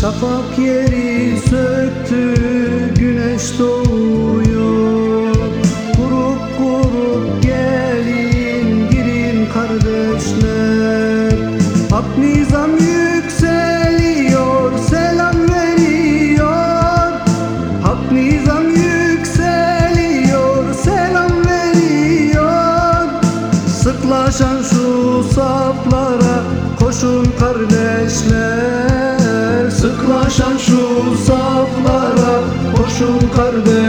Şafak yeri söktü güneş doğuyor. Grup grup gelin girin kardeşler. Hak nizam yükseliyor selam veriyor. Hak nizam yükseliyor selam veriyor. Sıklaşan şu saflara koşun kardeşler Sıklaşan şu saflara koşun kardeşler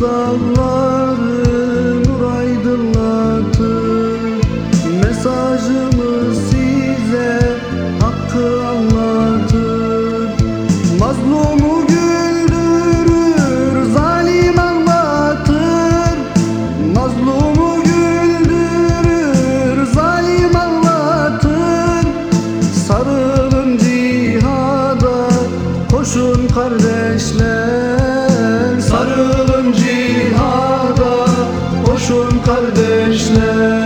dağları nur aydınlatır Mesajımız size hakkı anlatır Mazlumu güldürür, zalim anlatır. Mazlumu güldürür, zalim anlatır. Sarılın cihada, koşun kardeşler kardeşler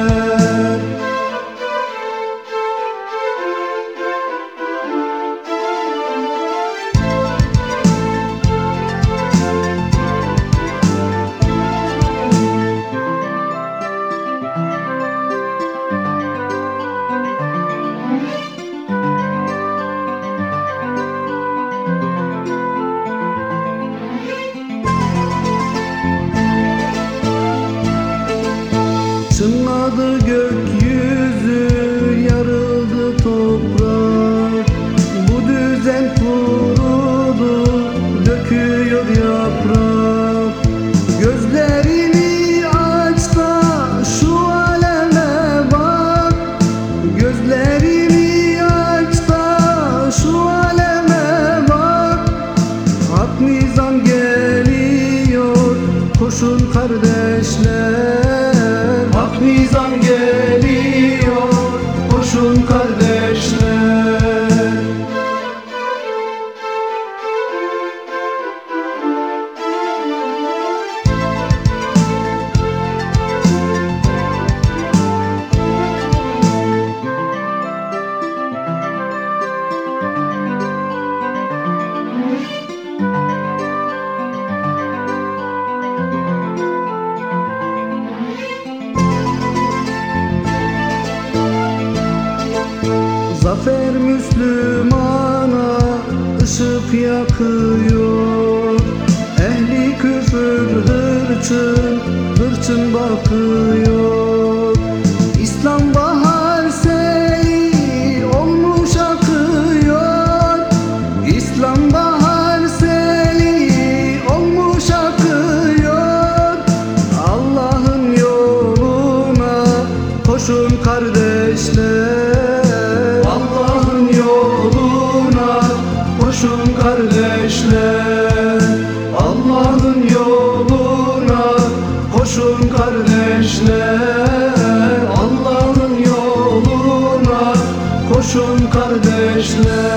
Çınladı gökyüzü, Zafer Müslümana ışık yakıyor. Ehli küfür hırçın, hırçın bakıyor Allah'ın yoluna koşun kardeşler. Allah'ın yoluna koşun kardeşler